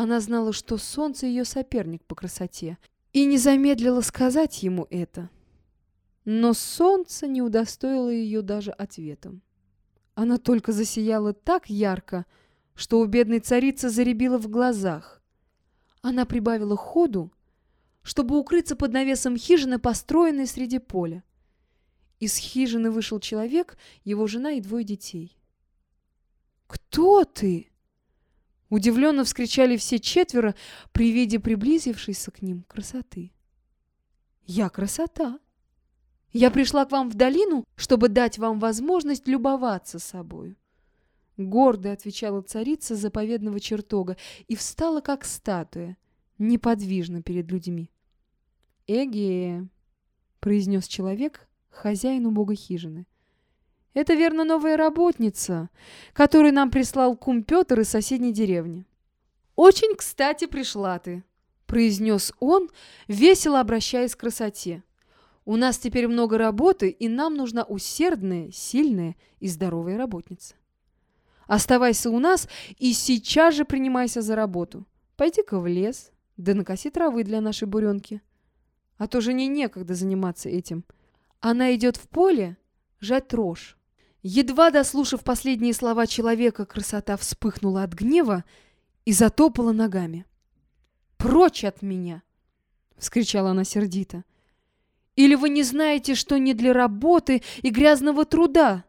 Она знала, что солнце ее соперник по красоте, и не замедлила сказать ему это. Но солнце не удостоило ее даже ответом. Она только засияла так ярко, что у бедной царицы заребило в глазах. Она прибавила ходу, чтобы укрыться под навесом хижины, построенной среди поля. Из хижины вышел человек, его жена и двое детей. «Кто ты?» Удивленно вскричали все четверо при виде приблизившейся к ним красоты. «Я красота. Я пришла к вам в долину, чтобы дать вам возможность любоваться собою». Гордо отвечала царица заповедного чертога и встала, как статуя, неподвижно перед людьми. «Эге!» — произнес человек, хозяину бога хижины. «Это, верно, новая работница, которую нам прислал кум Петр из соседней деревни». «Очень кстати пришла ты», — произнес он, весело обращаясь к красоте. «У нас теперь много работы, и нам нужна усердная, сильная и здоровая работница. Оставайся у нас и сейчас же принимайся за работу. Пойди-ка в лес, да накоси травы для нашей буренки. А то жене некогда заниматься этим». Она идет в поле жать рожь. Едва дослушав последние слова человека, красота вспыхнула от гнева и затопала ногами. «Прочь от меня!» — вскричала она сердито. «Или вы не знаете, что не для работы и грязного труда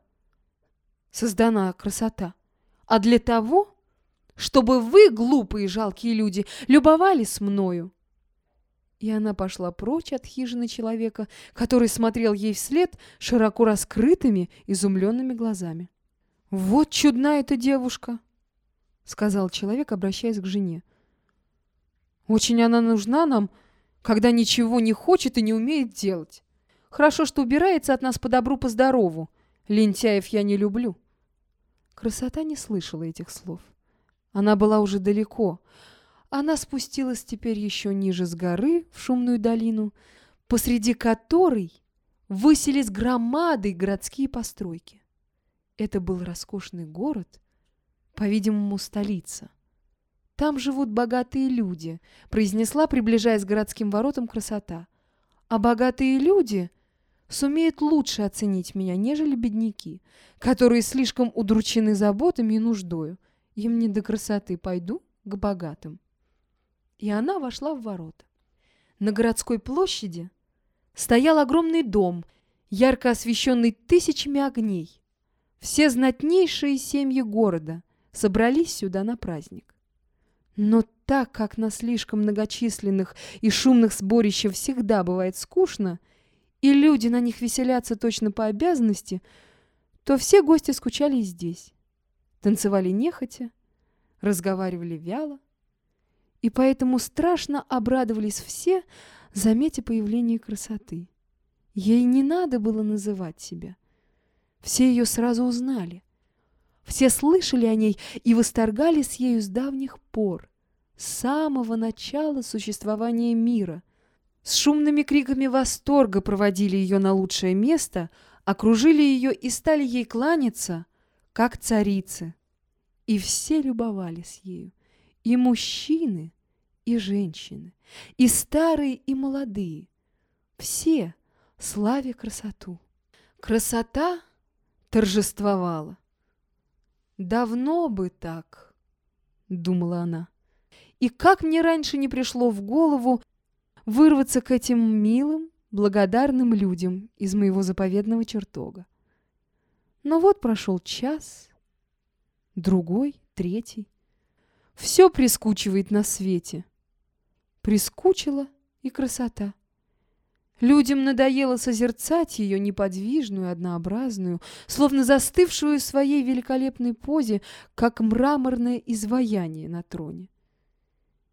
создана красота, а для того, чтобы вы, глупые жалкие люди, любовались мною?» И она пошла прочь от хижины человека, который смотрел ей вслед широко раскрытыми, изумленными глазами. «Вот чудна эта девушка!» — сказал человек, обращаясь к жене. «Очень она нужна нам, когда ничего не хочет и не умеет делать. Хорошо, что убирается от нас по добру, по здорову. Лентяев я не люблю». Красота не слышала этих слов. Она была уже далеко — она спустилась теперь еще ниже с горы в шумную долину, посреди которой высились громады городские постройки. Это был роскошный город, по-видимому, столица. «Там живут богатые люди», — произнесла, приближаясь к городским воротам красота. «А богатые люди сумеют лучше оценить меня, нежели бедняки, которые слишком удручены заботами и нуждою. Им не до красоты, пойду к богатым» и она вошла в ворота. На городской площади стоял огромный дом, ярко освещенный тысячами огней. Все знатнейшие семьи города собрались сюда на праздник. Но так как на слишком многочисленных и шумных сборищах всегда бывает скучно, и люди на них веселятся точно по обязанности, то все гости скучали и здесь. Танцевали нехотя, разговаривали вяло, и поэтому страшно обрадовались все, заметя появление красоты. Ей не надо было называть себя. Все ее сразу узнали. Все слышали о ней и восторгались ею с давних пор, с самого начала существования мира. С шумными криками восторга проводили ее на лучшее место, окружили ее и стали ей кланяться, как царицы. И все любовались ею и мужчины, и женщины, и старые, и молодые. Все славя красоту. Красота торжествовала. «Давно бы так», — думала она. «И как мне раньше не пришло в голову вырваться к этим милым, благодарным людям из моего заповедного чертога. Но вот прошел час, другой, третий. Все прискучивает на свете. Прискучила и красота. Людям надоело созерцать ее неподвижную, однообразную, словно застывшую в своей великолепной позе, как мраморное изваяние на троне.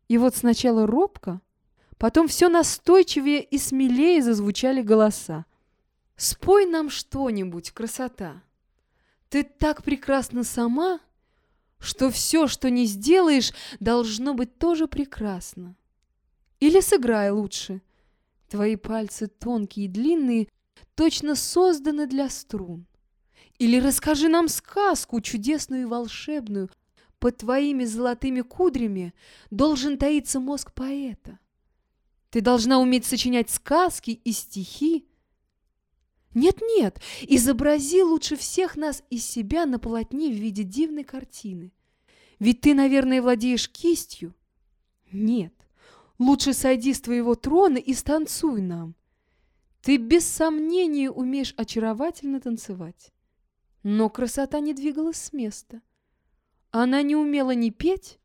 И вот сначала робко, потом все настойчивее и смелее зазвучали голоса. «Спой нам что-нибудь, красота! Ты так прекрасна сама!» Что все, что не сделаешь, должно быть тоже прекрасно. Или сыграй лучше. Твои пальцы тонкие и длинные, точно созданы для струн. Или расскажи нам сказку чудесную и волшебную, под твоими золотыми кудрями должен таиться мозг поэта. Ты должна уметь сочинять сказки и стихи. Нет-нет, изобрази лучше всех нас из себя на полотне в виде дивной картины. Ведь ты, наверное, владеешь кистью. Нет, лучше сойди с твоего трона и станцуй нам. Ты без сомнения умеешь очаровательно танцевать. Но красота не двигалась с места. Она не умела ни петь,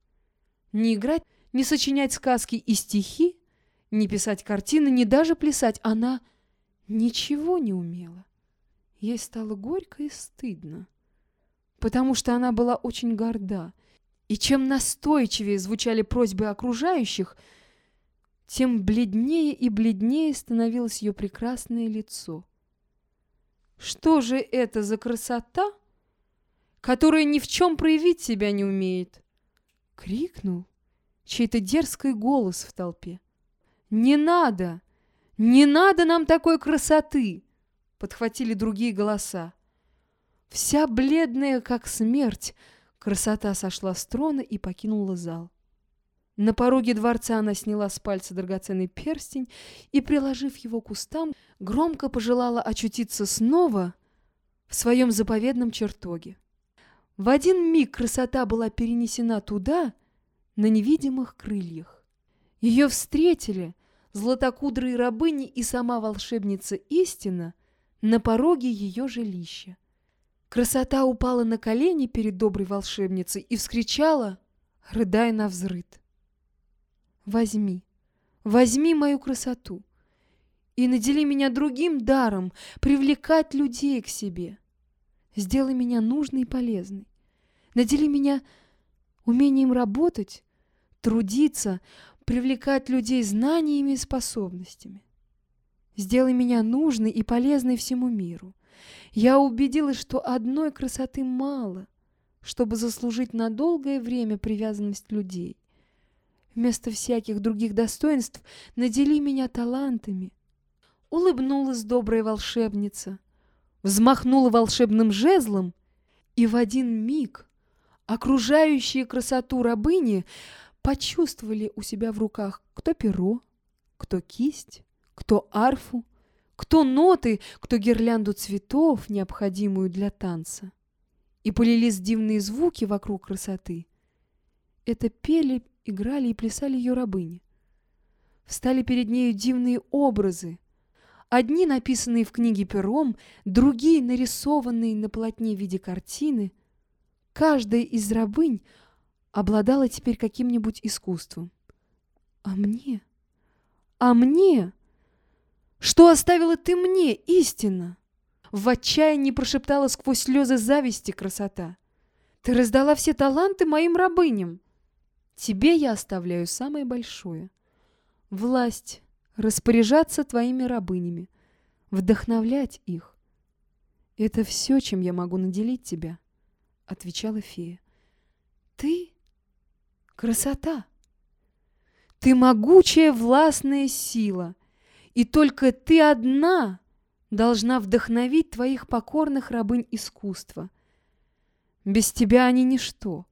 ни играть, ни сочинять сказки и стихи, ни писать картины, ни даже плясать. Она ничего не умела. Ей стало горько и стыдно, потому что она была очень горда. И чем настойчивее звучали просьбы окружающих, тем бледнее и бледнее становилось ее прекрасное лицо. Что же это за красота, которая ни в чем проявить себя не умеет? Крикнул чей-то дерзкий голос в толпе. «Не надо! Не надо нам такой красоты!» Подхватили другие голоса. Вся бледная, как смерть, красота сошла с трона и покинула зал. На пороге дворца она сняла с пальца драгоценный перстень и, приложив его к устам, громко пожелала очутиться снова в своем заповедном чертоге. В один миг красота была перенесена туда, на невидимых крыльях. Ее встретили златокудрые рабыни и сама волшебница истина на пороге ее жилища. Красота упала на колени перед доброй волшебницей и вскричала, рыдая на взрыд. Возьми, возьми мою красоту и надели меня другим даром привлекать людей к себе. Сделай меня нужной и полезной. Надели меня умением работать, трудиться, привлекать людей знаниями и способностями. Сделай меня нужной и полезной всему миру. Я убедилась, что одной красоты мало, чтобы заслужить на долгое время привязанность людей. Вместо всяких других достоинств надели меня талантами. Улыбнулась добрая волшебница, взмахнула волшебным жезлом, и в один миг окружающие красоту рабыни почувствовали у себя в руках кто перо, кто кисть, кто арфу, кто ноты, кто гирлянду цветов, необходимую для танца. И полились дивные звуки вокруг красоты. Это пели играли и плясали ее рабыни. Встали перед нею дивные образы, одни написанные в книге пером, другие нарисованные на полотне в виде картины. Каждая из рабынь обладала теперь каким-нибудь искусством. А мне? А мне? Что оставила ты мне, истина? В отчаянии прошептала сквозь слезы зависти красота. Ты раздала все таланты моим рабыням. Тебе я оставляю самое большое. Власть распоряжаться твоими рабынями, вдохновлять их. Это все, чем я могу наделить тебя, — отвечала фея. Ты — красота. Ты могучая властная сила, и только ты одна должна вдохновить твоих покорных рабынь искусства. Без тебя они ничто.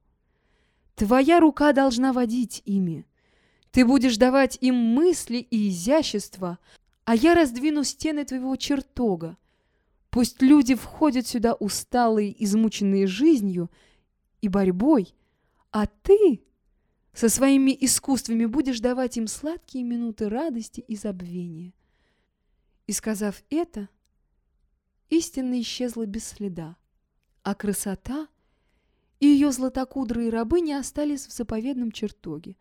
Твоя рука должна водить ими. Ты будешь давать им мысли и изящество, а я раздвину стены твоего чертога. Пусть люди входят сюда усталые, измученные жизнью и борьбой, а ты со своими искусствами будешь давать им сладкие минуты радости и забвения. И сказав это, истина исчезла без следа, а красота — и ее златокудрые рабыни остались в заповедном чертоге,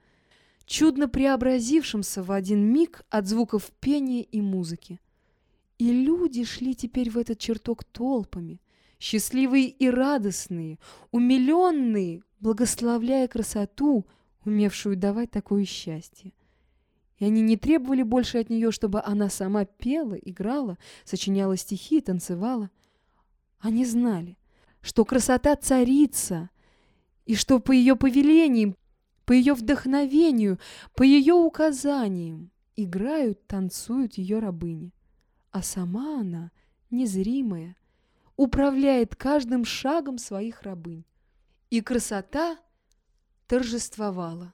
чудно преобразившемся в один миг от звуков пения и музыки. И люди шли теперь в этот чертог толпами, счастливые и радостные, умиленные, благословляя красоту, умевшую давать такое счастье. И они не требовали больше от нее, чтобы она сама пела, играла, сочиняла стихи, танцевала. Они знали, что красота царица, и что по ее повелениям, по ее вдохновению, по ее указаниям играют, танцуют ее рабыни. А сама она, незримая, управляет каждым шагом своих рабынь. И красота торжествовала.